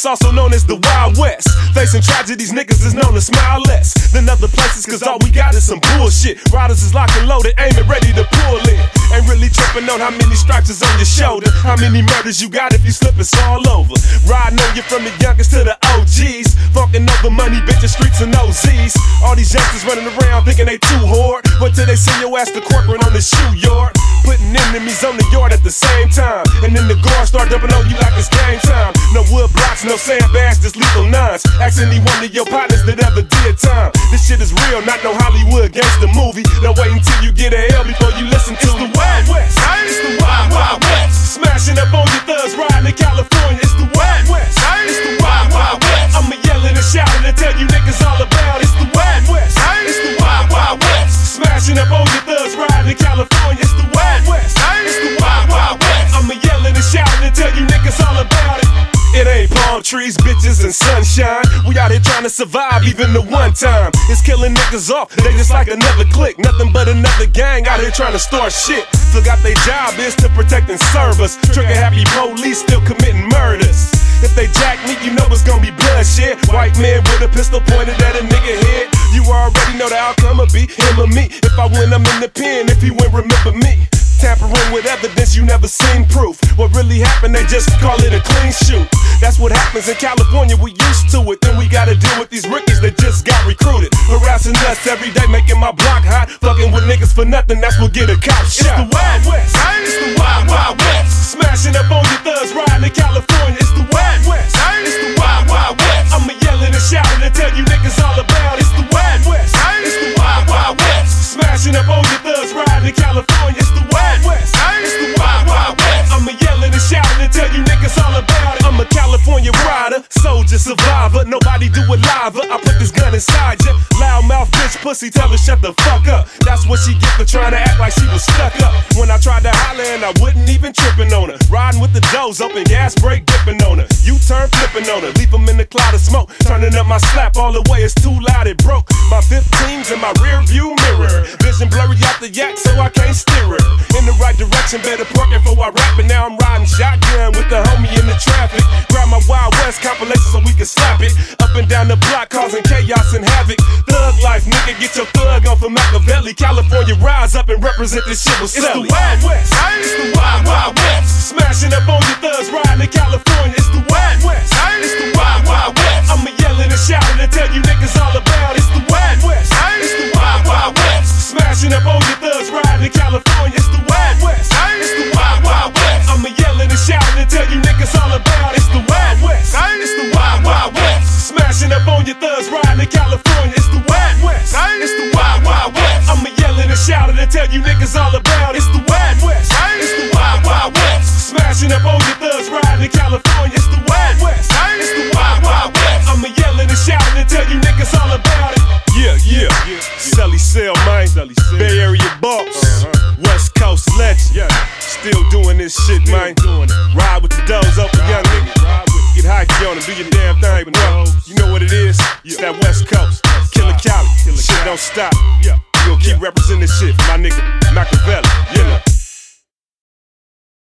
it's also known as the Wild West. Facing tragedies, niggas is known to smile less than other places, cause all we got is some bullshit. Riders is locked and loaded, aiming ready to pull in. Ain't really tripping on how many stripes is on your shoulder. How many murders you got if you slip, it's all over. Riding on you from the youngest to the OGs. Fucking over money, bitches, streets, and OZs. All these youngsters running around thinking they too hard. Wait till they send your ass to Corcoran on the SHU yard. Enemies on the yard at the same time. And then the guards start dumping on you like it's game time. No wood blocks, no sandbags, just lethal nines. Ask any one of your partners that ever did time. This shit is real, not no Hollywood gangster movie. Now wait until you get a L before you listen to it's the Wild trees, bitches, and sunshine. We out here trying to survive even the one time. It's killing niggas off, they just like another clique. Nothing but another gang out here trying to start shit. Forgot their job is to protect and serve us. Trigger happy police still committing murders. If they jack me, you know it's gonna be bloodshed. White man with a pistol pointed at a nigga head. You already know the outcome will be him or me. If I win, I'm in the pen. If he win, remember me. Tampering with evidence you never seen proof. What really happened, they just call it a clean shoot. That's what happens in California, we used to it. Then we gotta deal with these rookies that just got recruited. Harassing us every day, making my block hot. Fucking with niggas for nothing, that's what get a cop shot. It's the Wild West, pussy, tell her shut the fuck up. That's what she get for trying to act like she was stuck up. When I tried to holler and I wouldn't even tripping on her. Riding with the doors open, gas brake dipping on her. U turn flipping on her, leave them in the cloud of smoke. Turning up my slap all the way, it's too loud, it broke. My 15's in my rear view mirror. Vision blurry out the yak, so I can't steer her. In the right direction, better park it before I rap it. Now I'm riding shotgun with the homie in the traffic. Grab my Wild West compilation so we can slap it. Up and down the block, causing chaos and havoc. Thug life, nigga, get your thug on for Makaveli. California, rise up and represent this shit with It's the Wild West, it's the Wild West. It's the Wild Wild West. I'ma yelling and shouting and tell you niggas all about it. It's the Wild West, it's the Wild Wild West. Smashing up on your thugs, riding to California. It's the Wild West, it's the Wild Wild West. I'ma yelling and shouting and tell you niggas all about it. Yeah, yeah, Celly Cel, man. Bay Area boss, uh-huh. West Coast legend. Still doing this shit, man. Ride with the doors open, young nigga. Get hypey on and do your damn thing, but no, you know what it is? It's that West Coast. Shit don't stop. Yeah. You gon' keep representing shit my nigga Makaveli.